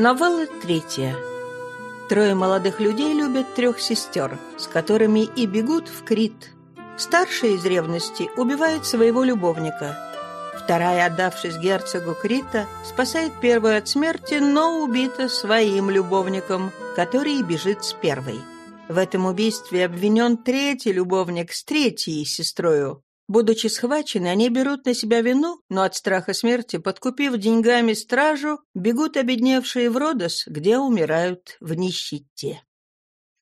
Новелла третья. Трое молодых людей любят трех сестер, с которыми и бегут в Крит. Старшая из ревности убивает своего любовника. Вторая, отдавшись герцогу Крита, спасает первую от смерти, но убита своим любовником, который бежит с первой. В этом убийстве обвинен третий любовник с третьей сестрою. Будучи схвачены, они берут на себя вину, но от страха смерти, подкупив деньгами стражу, бегут обедневшие в Родос, где умирают в нищете.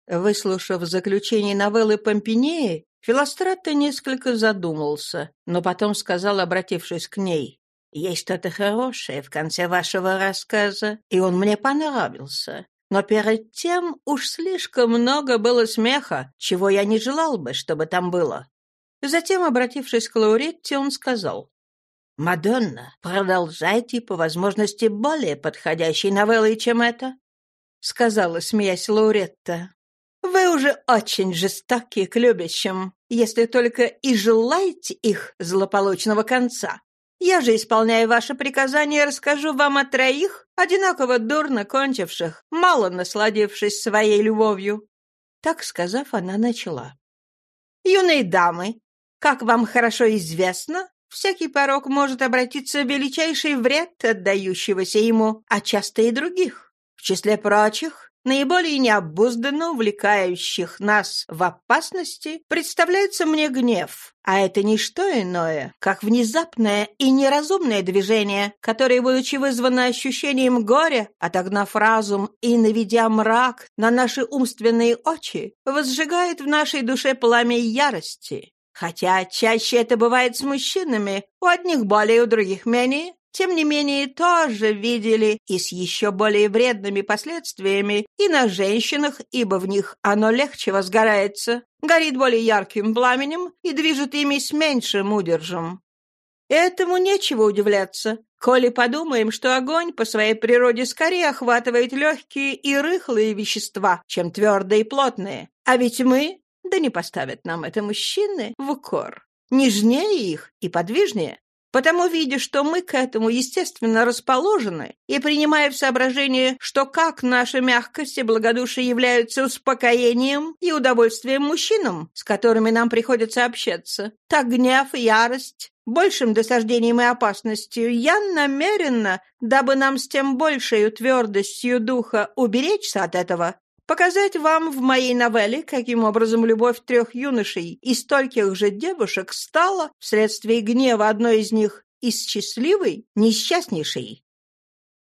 Выслушав заключение новеллы Помпинеи, Филострата несколько задумался, но потом сказал, обратившись к ней, «Есть что-то хорошее в конце вашего рассказа, и он мне понравился. Но перед тем уж слишком много было смеха, чего я не желал бы, чтобы там было. Затем, обратившись к Лауретте, он сказал, «Мадонна, продолжайте по возможности более подходящей новеллой, чем это», — сказала, смеясь Лауретта. «Вы уже очень жестоки к любящим, если только и желаете их злополучного конца. Я же, исполняя ваше приказание, расскажу вам о троих, одинаково дурно кончивших, мало насладившись своей любовью». Так сказав, она начала. «Юные дамы, как вам хорошо известно, всякий порог может обратиться в величайший вред отдающегося ему, а часто и других. В числе прочих, наиболее необузданно увлекающих нас в опасности, представляется мне гнев, а это не что иное, как внезапное и неразумное движение, которое, будучи вызвано ощущением горя, отогнав разум и наведя мрак на наши умственные очи, возжигает в нашей душе пламя ярости. Хотя чаще это бывает с мужчинами, у одних более, у других менее, тем не менее тоже видели и с еще более вредными последствиями. И на женщинах, ибо в них оно легче возгорается, горит более ярким пламенем и движет ими с меньшим удержем. Этому нечего удивляться, коли подумаем, что огонь по своей природе скорее охватывает легкие и рыхлые вещества, чем твердые и плотные. А ведь мы да не поставят нам это мужчины в укор. Нежнее их и подвижнее. Потому, видя, что мы к этому, естественно, расположены, и принимая в соображение, что как наша мягкость и благодушие являются успокоением и удовольствием мужчинам, с которыми нам приходится общаться, так гнев и ярость большим досаждением и опасностью, я намеренно, дабы нам с тем большей твердостью духа уберечься от этого, Показать вам в моей новелле, каким образом любовь трех юношей и стольких же девушек стала, вследствие гнева одной из них, из счастливой, несчастнейшей.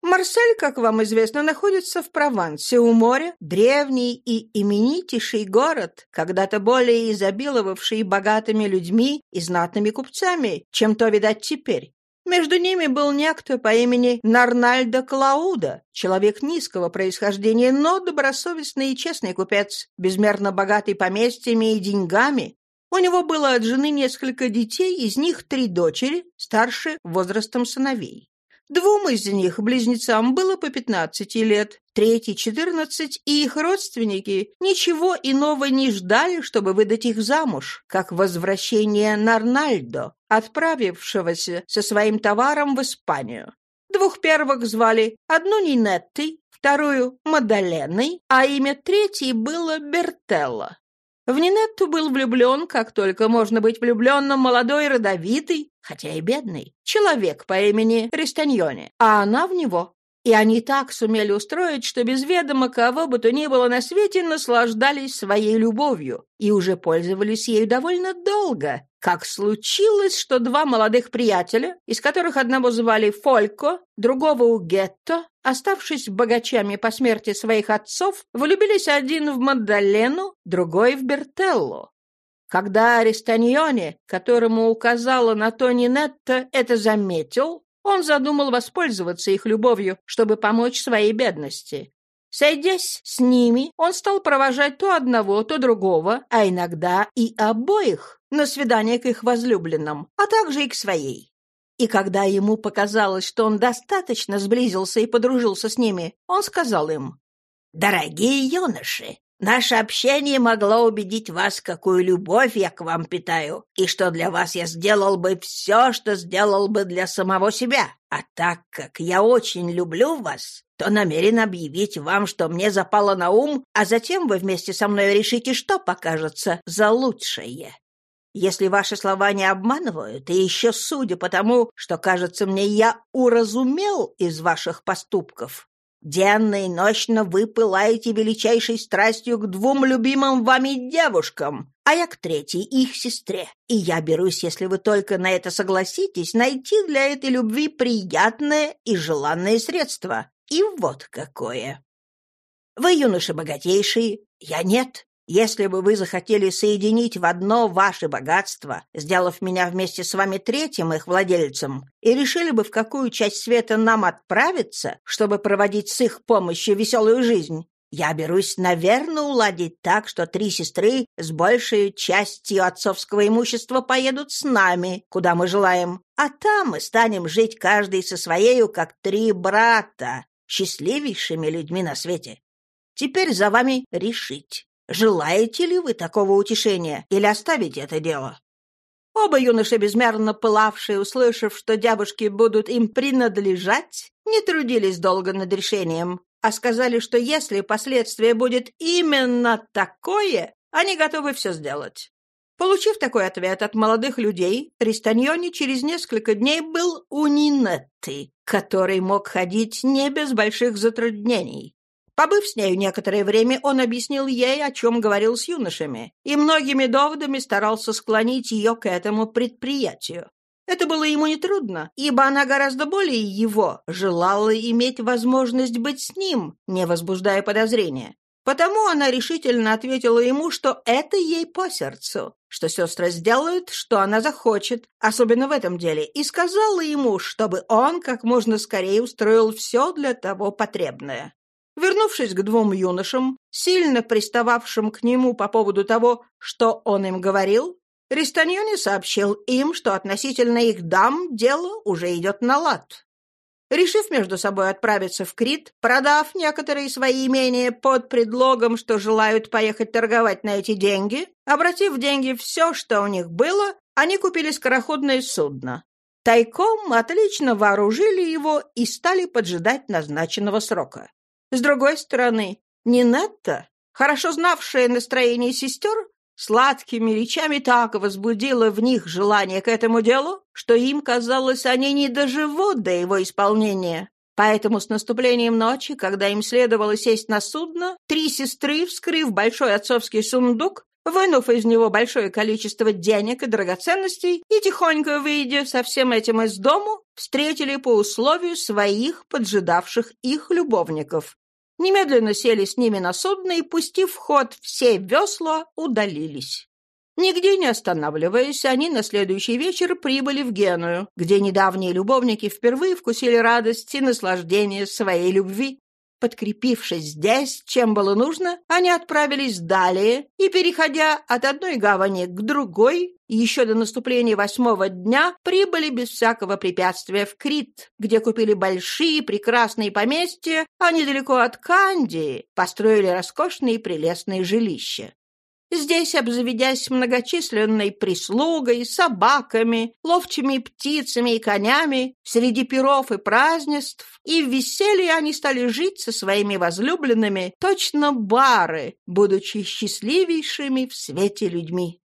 Марсель, как вам известно, находится в Провансе у моря, древний и именитейший город, когда-то более изобиловавший богатыми людьми и знатными купцами, чем то, видать, теперь. Между ними был некто по имени Нарнальдо Клауда, человек низкого происхождения, но добросовестный и честный купец, безмерно богатый поместьями и деньгами. У него было от жены несколько детей, из них три дочери, старше возрастом сыновей. Двум из них, близнецам, было по 15 лет, третий — 14, и их родственники ничего иного не ждали, чтобы выдать их замуж, как возвращение Нарнальдо, отправившегося со своим товаром в Испанию. Двух первых звали одну Нинеттой, вторую — Мадаленой, а имя третьей было Бертелла. В Нинетту был влюблен, как только можно быть влюбленным, молодой, родовитый, хотя и бедный, человек по имени Рестаньоне, а она в него. И они так сумели устроить, что без ведома кого бы то ни было на свете наслаждались своей любовью и уже пользовались ею довольно долго, как случилось, что два молодых приятеля, из которых одного звали Фолько, другого Угетто, оставшись богачами по смерти своих отцов, влюбились один в Маддалену, другой в Бертелло. Когда Аристаньоне, которому указала на то Нинетта, это заметил, он задумал воспользоваться их любовью, чтобы помочь своей бедности. Сойдясь с ними, он стал провожать то одного, то другого, а иногда и обоих на свидание к их возлюбленным, а также и к своей. И когда ему показалось, что он достаточно сблизился и подружился с ними, он сказал им, «Дорогие юноши, Наше общение могло убедить вас, какую любовь я к вам питаю, и что для вас я сделал бы все, что сделал бы для самого себя. А так как я очень люблю вас, то намерен объявить вам, что мне запало на ум, а затем вы вместе со мной решите, что покажется за лучшее. Если ваши слова не обманывают, и еще судя по тому, что, кажется мне, я уразумел из ваших поступков, Денно и ночно вы пылаете величайшей страстью к двум любимым вами девушкам, а я к третьей, их сестре. И я берусь, если вы только на это согласитесь, найти для этой любви приятное и желанное средство. И вот какое. Вы, юноши, богатейшие, я нет. Если бы вы захотели соединить в одно ваше богатство, сделав меня вместе с вами третьим их владельцем, и решили бы, в какую часть света нам отправиться, чтобы проводить с их помощью веселую жизнь, я берусь, наверное, уладить так, что три сестры с большей частью отцовского имущества поедут с нами, куда мы желаем, а там мы станем жить каждый со своею, как три брата, счастливейшими людьми на свете. Теперь за вами решить. Желаете ли вы такого утешения или оставить это дело?» Оба юноши, безмерно пылавшие, услышав, что девушки будут им принадлежать, не трудились долго над решением, а сказали, что если последствие будет именно такое, они готовы все сделать. Получив такой ответ от молодых людей, Ристаньони через несколько дней был у который мог ходить не без больших затруднений. Побыв с нею некоторое время, он объяснил ей, о чем говорил с юношами, и многими доводами старался склонить ее к этому предприятию. Это было ему нетрудно, ибо она гораздо более его желала иметь возможность быть с ним, не возбуждая подозрения. Потому она решительно ответила ему, что это ей по сердцу, что сестры сделают, что она захочет, особенно в этом деле, и сказала ему, чтобы он как можно скорее устроил все для того потребное. Вернувшись к двум юношам, сильно пристававшим к нему по поводу того, что он им говорил, Ристаньоне сообщил им, что относительно их дам дело уже идет на лад. Решив между собой отправиться в Крит, продав некоторые свои имения под предлогом, что желают поехать торговать на эти деньги, обратив в деньги все, что у них было, они купили скороходное судно. Тайком отлично вооружили его и стали поджидать назначенного срока. С другой стороны, Нинетта, хорошо знавшая настроение сестер, сладкими речами так возбудила в них желание к этому делу, что им казалось, они не доживут до его исполнения. Поэтому с наступлением ночи, когда им следовало сесть на судно, три сестры, вскрыв большой отцовский сундук, вынув из него большое количество денег и драгоценностей и тихонько выйдя со всем этим из дому, встретили по условию своих поджидавших их любовников. Немедленно сели с ними на судно и, пустив в ход все весла, удалились. Нигде не останавливаясь, они на следующий вечер прибыли в Геную, где недавние любовники впервые вкусили радость и наслаждение своей любви. Подкрепившись здесь, чем было нужно, они отправились далее и, переходя от одной гавани к другой, еще до наступления восьмого дня прибыли без всякого препятствия в Крит, где купили большие прекрасные поместья, а недалеко от Кандии построили роскошные прелестные жилища. Здесь, обзаведясь многочисленной прислугой, собаками, ловчими птицами и конями, среди перов и празднеств, и в веселье они стали жить со своими возлюбленными, точно бары, будучи счастливейшими в свете людьми.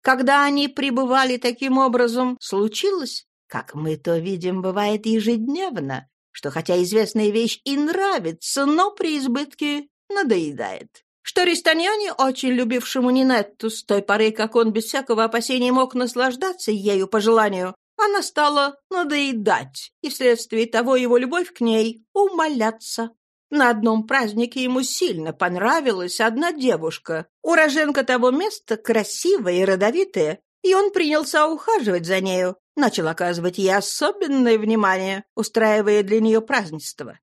Когда они пребывали таким образом, случилось, как мы то видим, бывает ежедневно, что хотя известная вещь и нравится, но при избытке надоедает что Ристаньоне, очень любившему Нинетту с той поры, как он без всякого опасения мог наслаждаться ею по желанию, она стала надоедать, и вследствие того его любовь к ней умоляться. На одном празднике ему сильно понравилась одна девушка, уроженка того места, красивая и родовитая, и он принялся ухаживать за нею, начал оказывать ей особенное внимание, устраивая для нее празднество.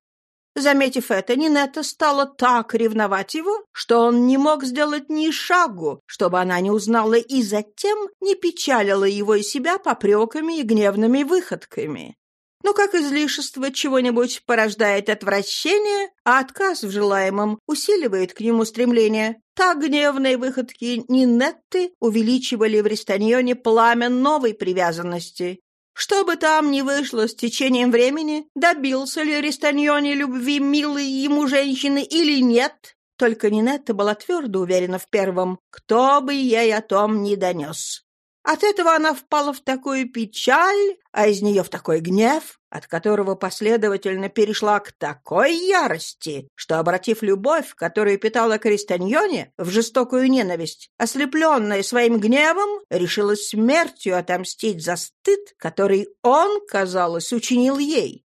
Заметив это, Нинетта стала так ревновать его, что он не мог сделать ни шагу, чтобы она не узнала и затем не печалила его и себя попреками и гневными выходками. Но как излишество чего-нибудь порождает отвращение, а отказ в желаемом усиливает к нему стремление, так гневные выходки Нинетты увеличивали в Рестаньоне пламя новой привязанности. Что бы там ни вышло с течением времени, добился ли Рестаньоне любви милой ему женщины или нет, только Нинетта была твердо уверена в первом, кто бы ей о том не донес. От этого она впала в такую печаль, а из нее в такой гнев, от которого последовательно перешла к такой ярости, что, обратив любовь, которую питала Кристаньоне, в жестокую ненависть, ослепленная своим гневом, решила смертью отомстить за стыд, который он, казалось, учинил ей.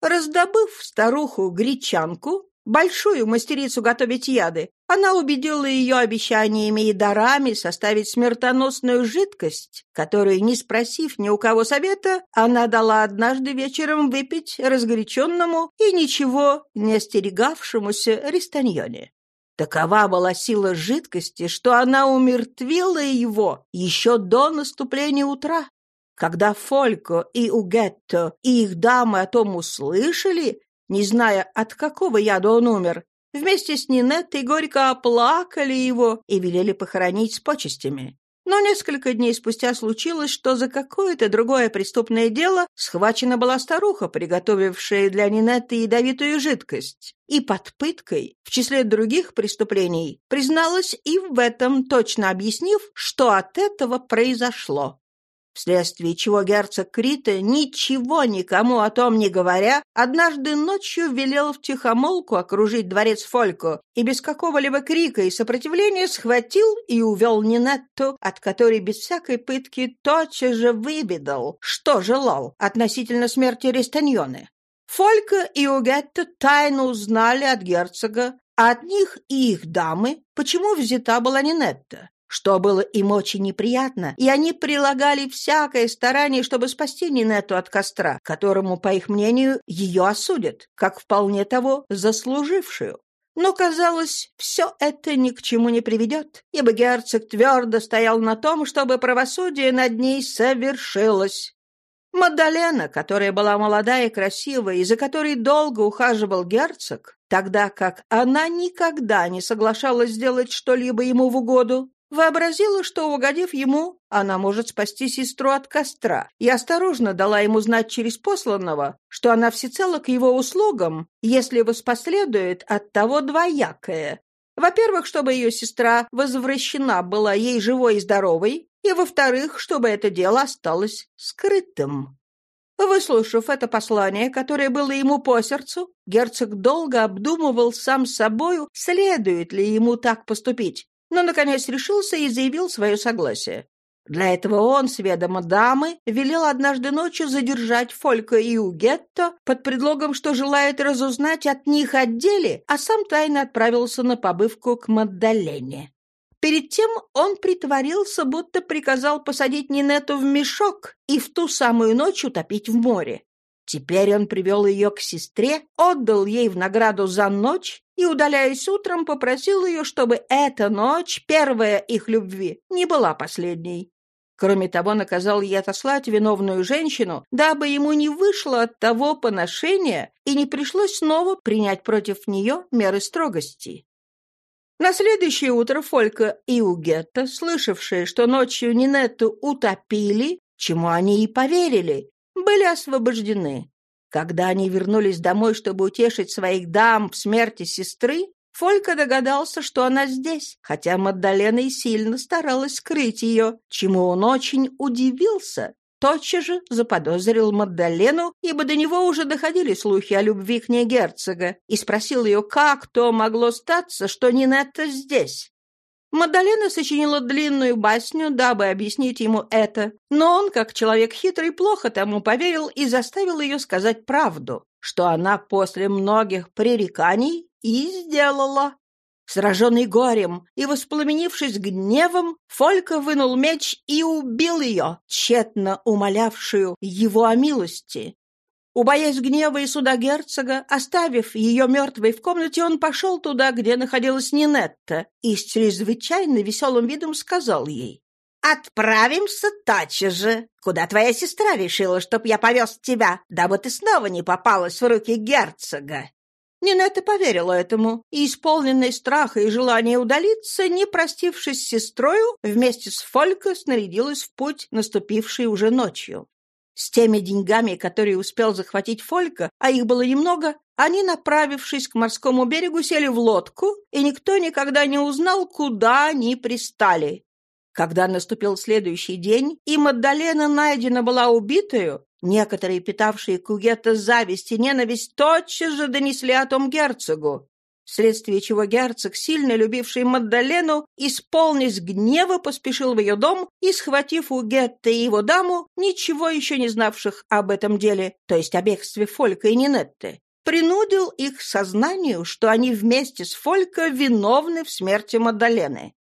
Раздобыв старуху-гречанку, большую мастерицу готовить яды, она убедила ее обещаниями и дарами составить смертоносную жидкость, которую, не спросив ни у кого совета, она дала однажды вечером выпить разгоряченному и ничего не остерегавшемуся Ристаньоне. Такова была сила жидкости, что она умертвила его еще до наступления утра. Когда Фолько и Угетто и их дамы о том услышали, не зная, от какого яда он умер, вместе с Нинеттой горько оплакали его и велели похоронить с почестями. Но несколько дней спустя случилось, что за какое-то другое преступное дело схвачена была старуха, приготовившая для Нинетты ядовитую жидкость, и под пыткой, в числе других преступлений, призналась и в этом, точно объяснив, что от этого произошло вследствие чего герцог Крита, ничего никому о том не говоря, однажды ночью велел в тихомолку окружить дворец Фолько и без какого-либо крика и сопротивления схватил и увел Нинетту, от которой без всякой пытки тотчас же выведал, что желал относительно смерти Рестаньоне. Фолька и Угетта тайно узнали от герцога, а от них и их дамы, почему взята была Нинетта что было им очень неприятно, и они прилагали всякое старание, чтобы спасти Нинетту от костра, которому, по их мнению, ее осудят, как вполне того заслужившую. Но, казалось, все это ни к чему не приведет, ибо герцог твердо стоял на том, чтобы правосудие над ней совершилось. Мадалена, которая была молодая и красивая, и за которой долго ухаживал герцог, тогда как она никогда не соглашалась сделать что-либо ему в угоду, Вообразила, что, угодив ему, она может спасти сестру от костра, и осторожно дала ему знать через посланного, что она всецело к его услугам, если воспоследует от того двоякое. Во-первых, чтобы ее сестра возвращена была ей живой и здоровой, и, во-вторых, чтобы это дело осталось скрытым. Выслушав это послание, которое было ему по сердцу, герцог долго обдумывал сам собою, следует ли ему так поступить, но, наконец, решился и заявил свое согласие. Для этого он, с дамы, велел однажды ночью задержать Фолька и Угетто под предлогом, что желает разузнать от них о деле, а сам тайно отправился на побывку к Маддалене. Перед тем он притворился, будто приказал посадить Нинету в мешок и в ту самую ночь утопить в море. Теперь он привел ее к сестре, отдал ей в награду за ночь и, удаляясь утром, попросил ее, чтобы эта ночь, первая их любви, не была последней. Кроме того, наказал ей отослать виновную женщину, дабы ему не вышло от того поношения и не пришлось снова принять против нее меры строгости. На следующее утро Фолька и Угетта, слышавшие, что ночью Нинетту утопили, чему они и поверили, были освобождены. Когда они вернулись домой, чтобы утешить своих дам в смерти сестры, Фолька догадался, что она здесь, хотя Маддалена и сильно старалась скрыть ее, чему он очень удивился. Тотчас же заподозрил Маддалену, ибо до него уже доходили слухи о любви к ней герцога, и спросил ее, как то могло статься, что Нинетта здесь. Мадалена сочинила длинную басню, дабы объяснить ему это, но он, как человек хитрый, плохо тому поверил и заставил ее сказать правду, что она после многих пререканий и сделала. Сраженный горем и воспламенившись гневом, Фолька вынул меч и убил ее, тщетно умолявшую его о милости. Убоясь гнева и суда герцога, оставив ее мертвой в комнате, он пошел туда, где находилась Нинетта, и с чрезвычайно веселым видом сказал ей. «Отправимся тотчас же, куда твоя сестра решила, чтоб я повез тебя, дабы ты снова не попалась в руки герцога». Нинетта поверила этому и, исполненной страха и желания удалиться, не простившись с сестрою, вместе с Фолько снарядилась в путь, наступивший уже ночью. С теми деньгами, которые успел захватить Фолька, а их было немного, они, направившись к морскому берегу, сели в лодку, и никто никогда не узнал, куда они пристали. Когда наступил следующий день, и Мадалена найдена была убитою, некоторые, питавшие Кугетта зависть и ненависть, тотчас же донесли о том герцогу, вследствие чего герцог, сильно любивший Маддалену, исполнись гнева, поспешил в ее дом и, схватив у Гетта и его даму, ничего еще не знавших об этом деле, то есть о бегстве Фолька и Нинетты, принудил их сознанию, что они вместе с Фолька виновны в смерти Маддалены.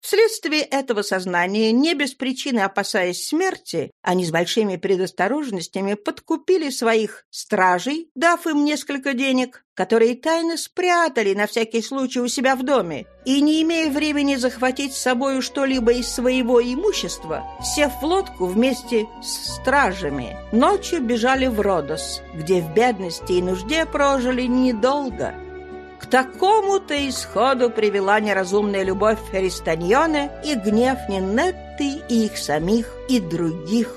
Вследствие этого сознания, не без причины опасаясь смерти, они с большими предосторожностями подкупили своих стражей, дав им несколько денег, которые тайно спрятали на всякий случай у себя в доме, и, не имея времени захватить с собою что-либо из своего имущества, сев в лодку вместе с стражами, ночью бежали в Родос, где в бедности и нужде прожили недолго – такому-то исходу привела неразумная любовь Аристаньоне и гнев Нинетты и их самих, и других